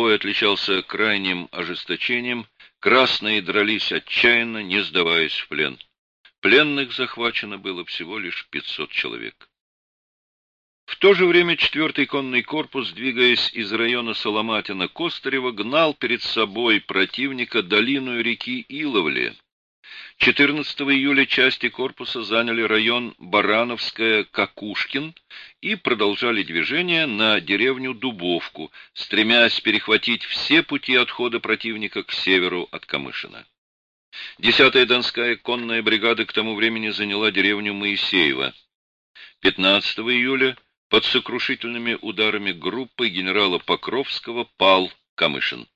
Бой отличался крайним ожесточением, красные дрались отчаянно, не сдаваясь в плен. Пленных захвачено было всего лишь 500 человек. В то же время 4-й конный корпус, двигаясь из района Соломатина-Костарева, гнал перед собой противника долину реки Иловли. 14 июля части корпуса заняли район Барановская-Какушкин и продолжали движение на деревню Дубовку, стремясь перехватить все пути отхода противника к северу от Камышина. 10-я Донская конная бригада к тому времени заняла деревню Моисеева. 15 июля под сокрушительными ударами группы генерала Покровского пал Камышин.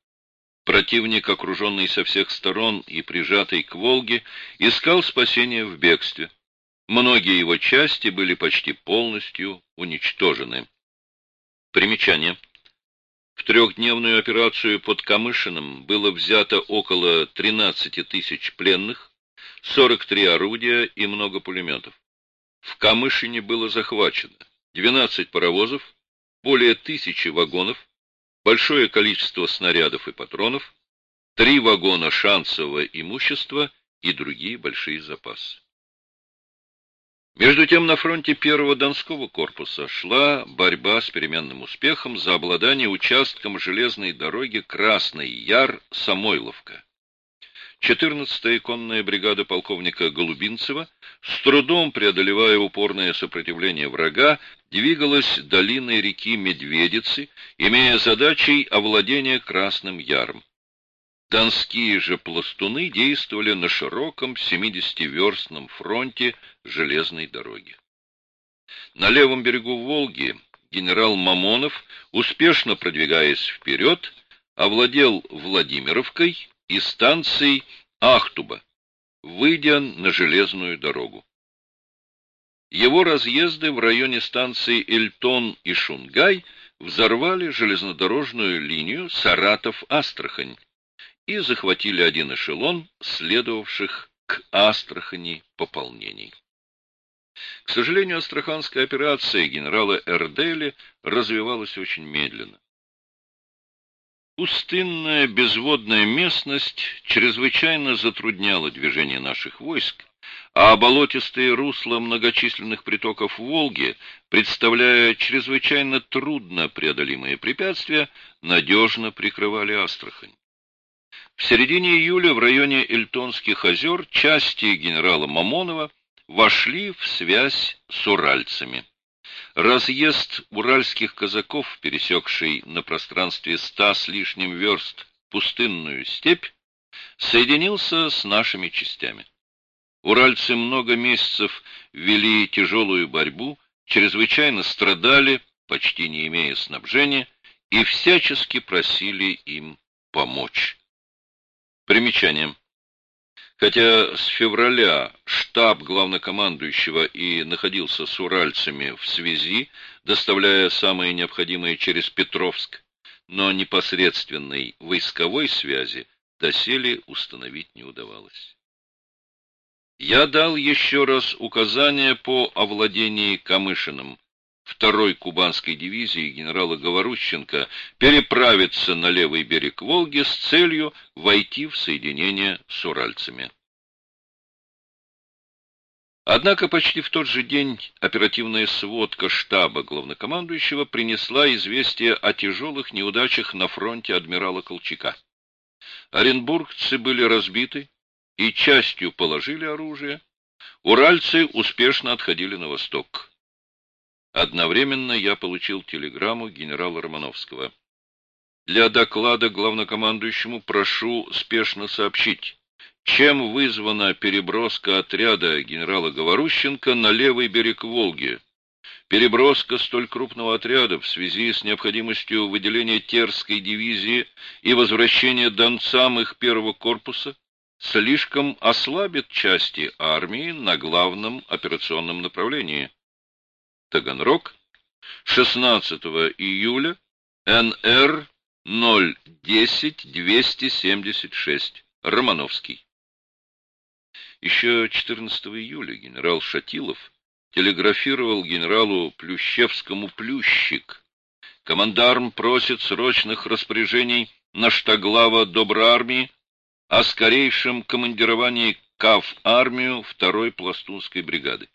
Противник, окруженный со всех сторон и прижатый к Волге, искал спасения в бегстве. Многие его части были почти полностью уничтожены. Примечание. В трехдневную операцию под Камышином было взято около 13 тысяч пленных, 43 орудия и много пулеметов. В Камышине было захвачено 12 паровозов, более тысячи вагонов, большое количество снарядов и патронов, три вагона шансового имущества и другие большие запасы. Между тем на фронте первого Донского корпуса шла борьба с переменным успехом за обладание участком железной дороги Красный Яр-Самойловка. 14-я конная бригада полковника Голубинцева, с трудом преодолевая упорное сопротивление врага, двигалась долиной реки Медведицы, имея задачей овладения Красным Яром. Донские же пластуны действовали на широком 70-верстном фронте железной дороги. На левом берегу Волги генерал Мамонов, успешно продвигаясь вперед, овладел Владимировкой и станцией Ахтуба, выйдя на железную дорогу. Его разъезды в районе станции Эльтон и Шунгай взорвали железнодорожную линию Саратов-Астрахань и захватили один эшелон, следовавших к Астрахани пополнений. К сожалению, астраханская операция генерала Эрдели развивалась очень медленно. Пустынная безводная местность чрезвычайно затрудняла движение наших войск, а болотистые русла многочисленных притоков Волги, представляя чрезвычайно трудно преодолимые препятствия, надежно прикрывали Астрахань. В середине июля в районе Эльтонских озер части генерала Мамонова вошли в связь с уральцами. Разъезд уральских казаков, пересекший на пространстве ста с лишним верст пустынную степь, соединился с нашими частями. Уральцы много месяцев вели тяжелую борьбу, чрезвычайно страдали, почти не имея снабжения, и всячески просили им помочь. Примечание. Хотя с февраля штаб главнокомандующего и находился с уральцами в связи, доставляя самое необходимое через Петровск, но непосредственной войсковой связи доселе установить не удавалось. Я дал еще раз указания по овладении Камышиным, второй кубанской дивизии генерала Говорущенко переправиться на левый берег Волги с целью войти в соединение с уральцами. Однако почти в тот же день оперативная сводка штаба главнокомандующего принесла известие о тяжелых неудачах на фронте адмирала Колчака. Оренбургцы были разбиты и частью положили оружие, уральцы успешно отходили на восток. Одновременно я получил телеграмму генерала Романовского. Для доклада главнокомандующему прошу спешно сообщить, чем вызвана переброска отряда генерала Говорущенко на левый берег Волги. Переброска столь крупного отряда в связи с необходимостью выделения Терской дивизии и возвращения донцам их первого корпуса слишком ослабит части армии на главном операционном направлении. Таганрог, 16 июля, НР 010-276, Романовский. Еще 14 июля генерал Шатилов телеграфировал генералу Плющевскому «Плющик». Командарм просит срочных распоряжений на штаглава Доброармии о скорейшем командировании КАВ армию второй пластунской бригады.